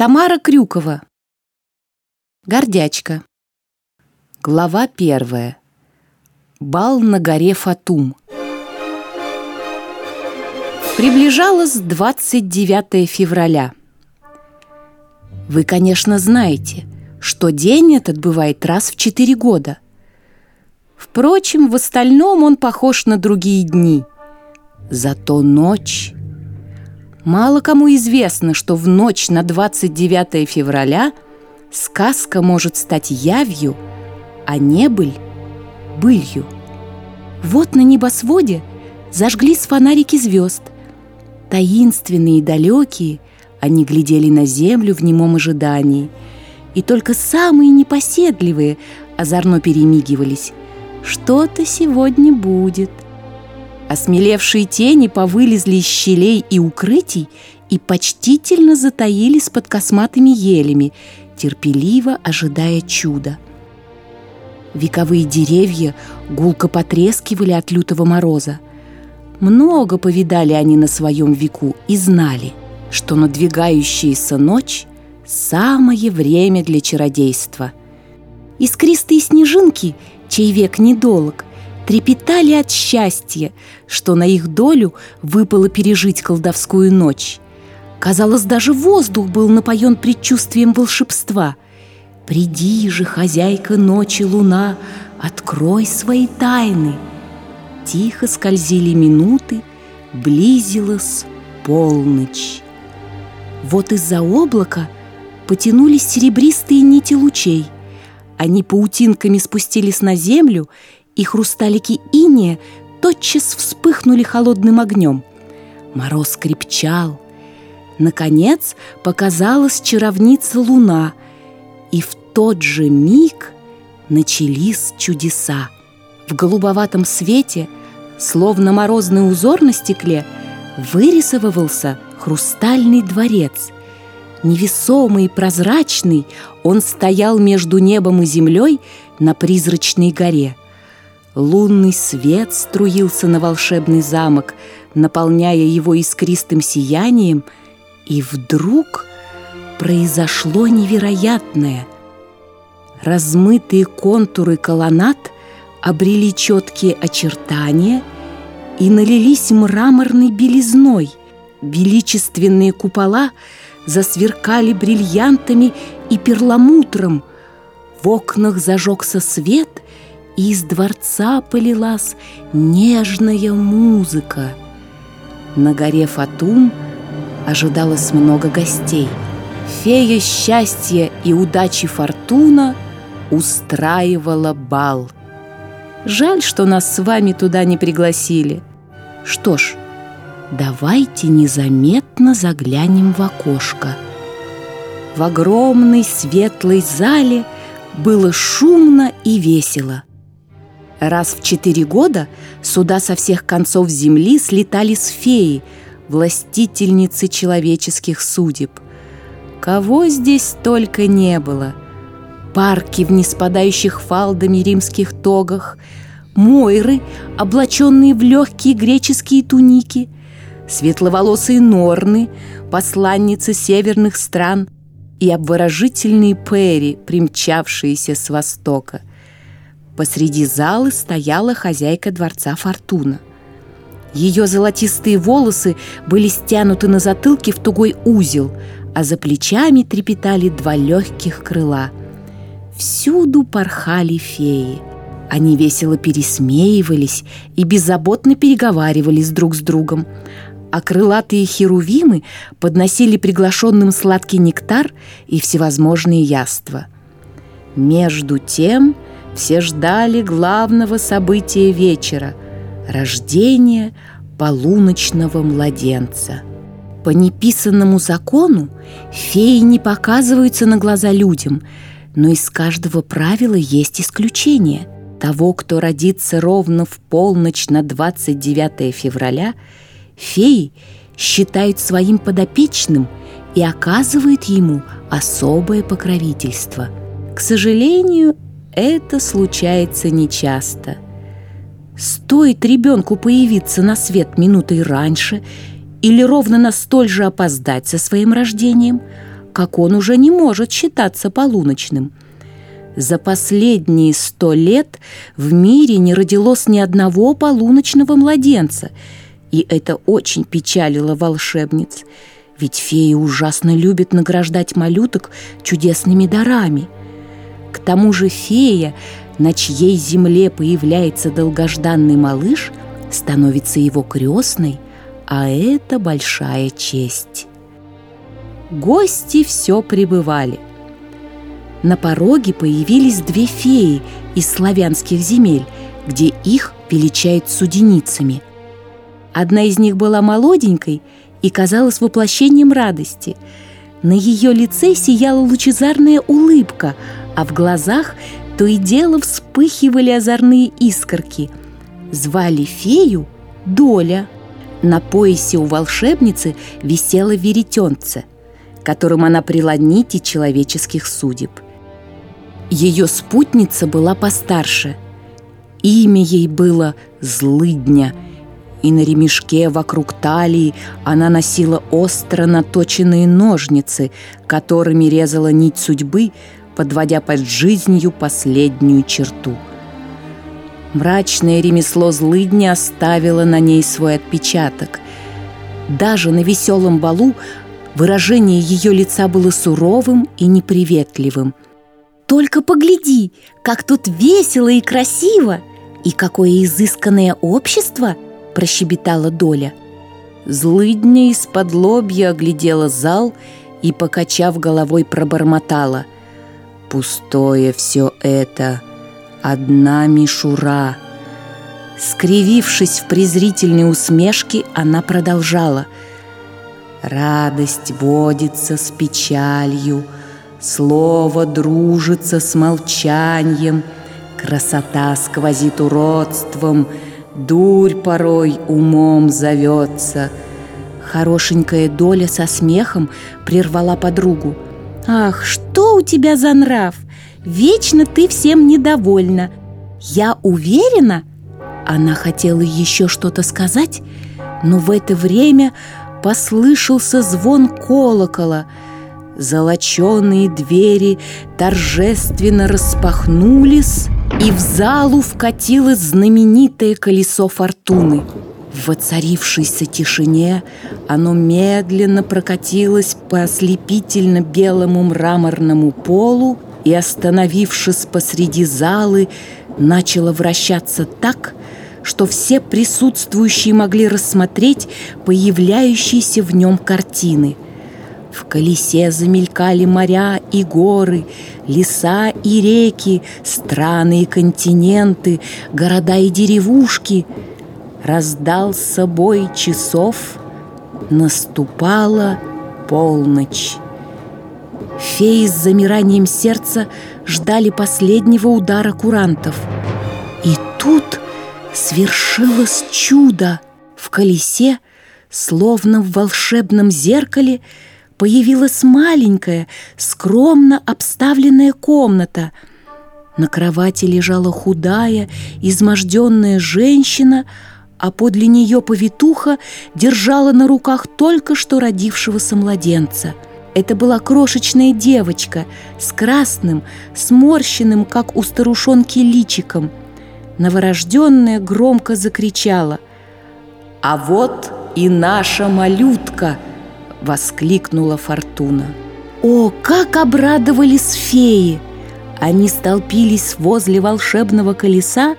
Тамара Крюкова. Гордячка. Глава первая. Бал на горе Фатум. Приближалось 29 февраля. Вы, конечно, знаете, что день этот бывает раз в четыре года. Впрочем, в остальном он похож на другие дни. Зато ночь Мало кому известно, что в ночь на 29 февраля сказка может стать явью, а небыль — былью. Вот на небосводе зажглись фонарики звезд. Таинственные и далекие, они глядели на землю в немом ожидании. И только самые непоседливые озорно перемигивались. Что-то сегодня будет — Осмелевшие тени повылезли из щелей и укрытий и почтительно затаились под косматыми елями, терпеливо ожидая чуда. Вековые деревья гулко потрескивали от лютого мороза. Много повидали они на своем веку и знали, что надвигающаяся ночь — самое время для чародейства. Искристые снежинки, чей век недолг, трепетали от счастья, что на их долю выпало пережить колдовскую ночь. Казалось, даже воздух был напоен предчувствием волшебства. «Приди же, хозяйка ночи луна, открой свои тайны!» Тихо скользили минуты, близилась полночь. Вот из-за облака потянулись серебристые нити лучей. Они паутинками спустились на землю и хрусталики иния тотчас вспыхнули холодным огнем. Мороз крепчал. Наконец показалась чаровница луна, и в тот же миг начались чудеса. В голубоватом свете, словно морозный узор на стекле, вырисовывался хрустальный дворец. Невесомый и прозрачный, он стоял между небом и землей на призрачной горе – Лунный свет струился на волшебный замок, наполняя его искристым сиянием, и вдруг произошло невероятное. Размытые контуры колоннад обрели четкие очертания и налились мраморной белизной. Величественные купола засверкали бриллиантами и перламутром. В окнах зажегся свет — из дворца полилась нежная музыка. На горе Фатум ожидалось много гостей. Фея счастья и удачи Фортуна устраивала бал. Жаль, что нас с вами туда не пригласили. Что ж, давайте незаметно заглянем в окошко. В огромной светлой зале было шумно и весело. Раз в четыре года сюда со всех концов земли слетались феи, властительницы человеческих судеб. Кого здесь только не было. Парки в неспадающих фалдами римских тогах, Мойры, облаченные в легкие греческие туники, светловолосые норны, посланницы северных стран и обворожительные пери, примчавшиеся с востока – Посреди залы стояла хозяйка дворца Фортуна. Ее золотистые волосы были стянуты на затылке в тугой узел, а за плечами трепетали два легких крыла. Всюду порхали феи. Они весело пересмеивались и беззаботно переговаривались друг с другом, а крылатые херувимы подносили приглашенным сладкий нектар и всевозможные яства. Между тем все ждали главного события вечера – рождения полуночного младенца. По неписанному закону феи не показываются на глаза людям, но из каждого правила есть исключение. Того, кто родится ровно в полночь на 29 февраля, феи считают своим подопечным и оказывают ему особое покровительство. К сожалению, это случается нечасто. Стоит ребенку появиться на свет минутой раньше или ровно на столь же опоздать со своим рождением, как он уже не может считаться полуночным. За последние сто лет в мире не родилось ни одного полуночного младенца, и это очень печалило волшебниц, ведь феи ужасно любят награждать малюток чудесными дарами. К тому же фея, на чьей земле появляется долгожданный малыш, становится его крестной, а это большая честь. Гости все прибывали. На пороге появились две феи из славянских земель, где их величают суденицами. Одна из них была молоденькой и казалась воплощением радости. На ее лице сияла лучезарная улыбка, а в глазах то и дело вспыхивали озорные искорки. Звали фею Доля. На поясе у волшебницы висело веретенце – которым она прила нити человеческих судеб. Ее спутница была постарше. Имя ей было Злыдня, и на ремешке вокруг талии она носила остро наточенные ножницы, которыми резала нить судьбы, подводя под жизнью последнюю черту. Мрачное ремесло злыдни оставило на ней свой отпечаток. Даже на веселом балу Выражение ее лица было суровым и неприветливым. «Только погляди, как тут весело и красиво! И какое изысканное общество!» – прощебетала Доля. Злыдня из-под лобья оглядела зал и, покачав головой, пробормотала. «Пустое все это, одна мишура!» Скривившись в презрительной усмешке, она продолжала – Радость водится с печалью, Слово дружится с молчанием, Красота сквозит уродством, Дурь порой умом зовется. Хорошенькая доля со смехом прервала подругу. «Ах, что у тебя за нрав? Вечно ты всем недовольна. Я уверена...» Она хотела еще что-то сказать, но в это время послышался звон колокола. Золоченые двери торжественно распахнулись, и в залу вкатилось знаменитое колесо фортуны. В воцарившейся тишине оно медленно прокатилось по ослепительно белому мраморному полу и, остановившись посреди залы, начало вращаться так, что все присутствующие могли рассмотреть появляющиеся в нем картины. В колесе замелькали моря и горы, леса и реки, страны и континенты, города и деревушки. Раздался бой часов, наступала полночь. Феи с замиранием сердца ждали последнего удара курантов. И тут Свершилось чудо! В колесе, словно в волшебном зеркале, появилась маленькая, скромно обставленная комната. На кровати лежала худая, изможденная женщина, а подле нее повитуха держала на руках только что родившегося младенца. Это была крошечная девочка с красным, сморщенным, как у старушонки, личиком – новорожденная громко закричала. «А вот и наша малютка!» — воскликнула Фортуна. О, как обрадовались феи! Они столпились возле волшебного колеса,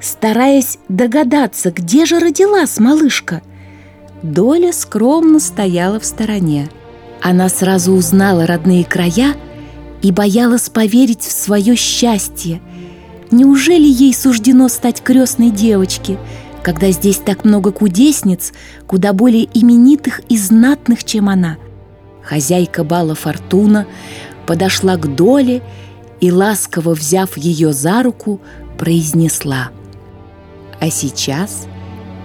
стараясь догадаться, где же родилась малышка. Доля скромно стояла в стороне. Она сразу узнала родные края и боялась поверить в свое счастье — Неужели ей суждено стать крестной девочке, когда здесь так много кудесниц, куда более именитых и знатных, чем она? Хозяйка бала Фортуна подошла к Доле и, ласково взяв ее за руку, произнесла «А сейчас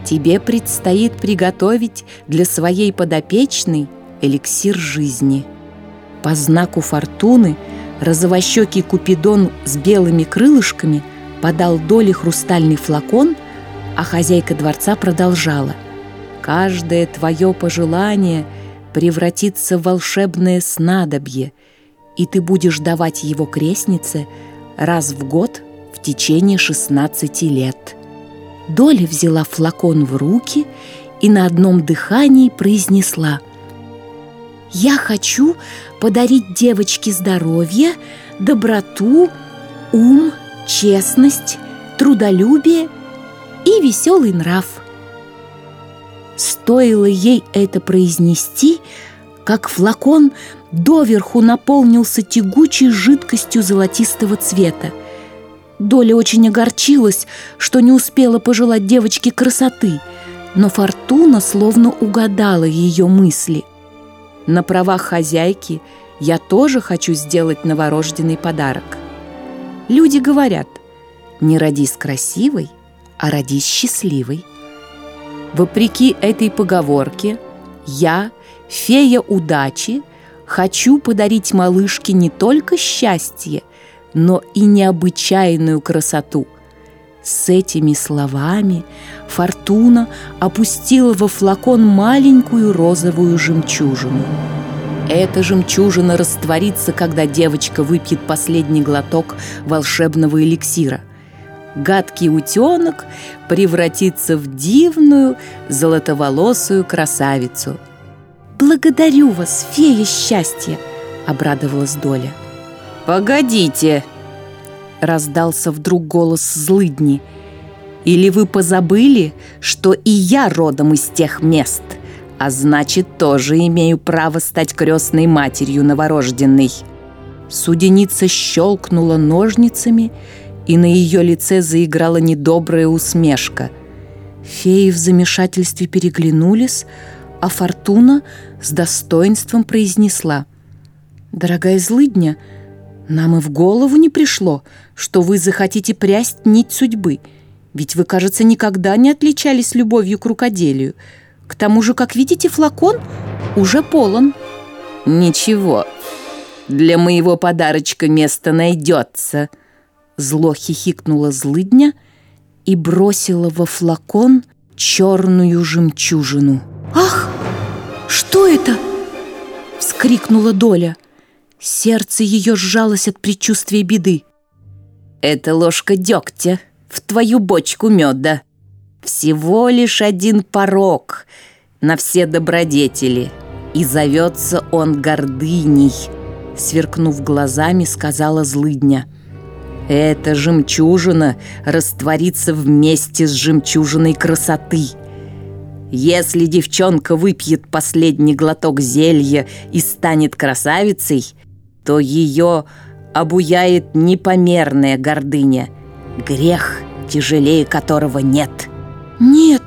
тебе предстоит приготовить для своей подопечной эликсир жизни». По знаку Фортуны – Розовощекий Купидон с белыми крылышками подал Доле хрустальный флакон, а хозяйка дворца продолжала. «Каждое твое пожелание превратится в волшебное снадобье, и ты будешь давать его крестнице раз в год в течение 16 лет. Доля взяла флакон в руки и на одном дыхании произнесла «Я хочу подарить девочке здоровье, доброту, ум, честность, трудолюбие и веселый нрав». Стоило ей это произнести, как флакон доверху наполнился тягучей жидкостью золотистого цвета. Доля очень огорчилась, что не успела пожелать девочке красоты, но Фортуна словно угадала ее мысли. На правах хозяйки я тоже хочу сделать новорожденный подарок. Люди говорят, не родись красивой, а родись счастливой. Вопреки этой поговорке, я, фея удачи, хочу подарить малышке не только счастье, но и необычайную красоту. С этими словами Фортуна опустила во флакон маленькую розовую жемчужину. Эта жемчужина растворится, когда девочка выпьет последний глоток волшебного эликсира гадкий утенок превратится в дивную золотоволосую красавицу. «Благодарю вас, фея счастья!» — обрадовалась Доля. «Погодите!» — раздался вдруг голос злыдни. «Или вы позабыли, что и я родом из тех мест, а значит, тоже имею право стать крестной матерью новорожденной?» Суденица щелкнула ножницами и на ее лице заиграла недобрая усмешка. Феи в замешательстве переглянулись, а Фортуна с достоинством произнесла. «Дорогая злыдня, нам и в голову не пришло, что вы захотите прясть нить судьбы, ведь вы, кажется, никогда не отличались любовью к рукоделию. К тому же, как видите, флакон уже полон». «Ничего, для моего подарочка место найдется», Зло хихикнула злыдня и бросила во флакон черную жемчужину. «Ах, что это?» — вскрикнула Доля. Сердце ее сжалось от предчувствия беды. «Это ложка дегтя в твою бочку меда. Всего лишь один порог на все добродетели, и зовется он гордыней», — сверкнув глазами, сказала злыдня — эта жемчужина растворится вместе с жемчужиной красоты. Если девчонка выпьет последний глоток зелья и станет красавицей, то ее обуяет непомерная гордыня, грех, тяжелее которого нет. «Нет,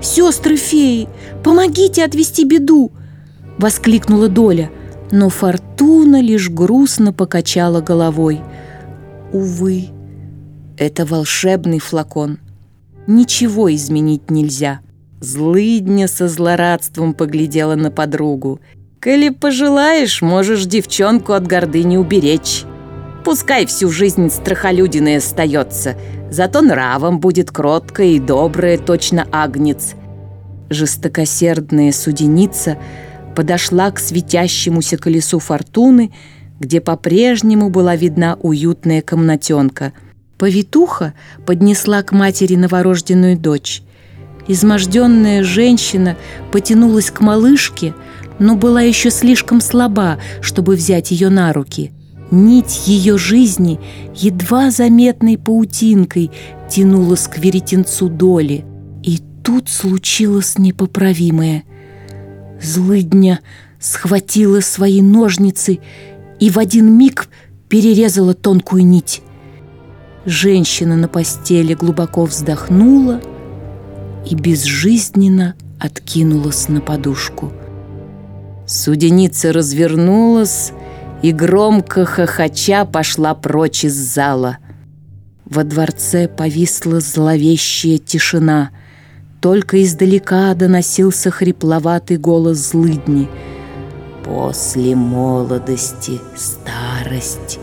сестры-феи, помогите отвести беду!» — воскликнула Доля, но Фортуна лишь грустно покачала головой — Увы, это волшебный флакон. Ничего изменить нельзя. Злыдня со злорадством поглядела на подругу. «Коли пожелаешь, можешь девчонку от гордыни уберечь. Пускай всю жизнь страхолюдиной остается, зато нравом будет кроткая и добрая, точно агнец». Жестокосердная суденица подошла к светящемуся колесу фортуны, где по-прежнему была видна уютная комнатенка. Повитуха поднесла к матери новорожденную дочь. Изможденная женщина потянулась к малышке, но была еще слишком слаба, чтобы взять ее на руки. Нить ее жизни едва заметной паутинкой тянулась к веретенцу доли. И тут случилось непоправимое. Злыдня схватила свои ножницы и в один миг перерезала тонкую нить. Женщина на постели глубоко вздохнула и безжизненно откинулась на подушку. Суденица развернулась и громко хохоча пошла прочь из зала. Во дворце повисла зловещая тишина. Только издалека доносился хрипловатый голос злыдни — После молодости старость,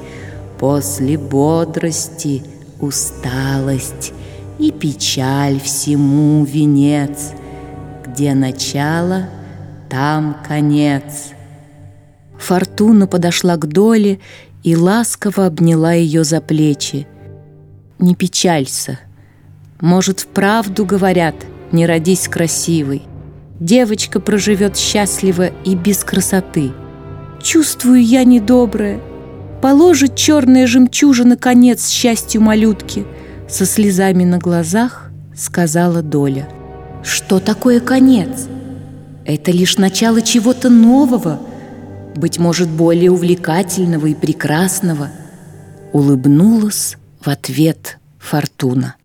после бодрости усталость и печаль всему венец, где начало, там конец. Фортуна подошла к Доле и ласково обняла ее за плечи. «Не печалься. Может, вправду говорят, не родись красивой. Девочка проживет счастливо и без красоты. Чувствую я недоброе. Положит черная жемчужина конец счастью малютки», со слезами на глазах сказала Доля. «Что такое конец? Это лишь начало чего-то нового, быть может, более увлекательного и прекрасного», улыбнулась в ответ Фортуна.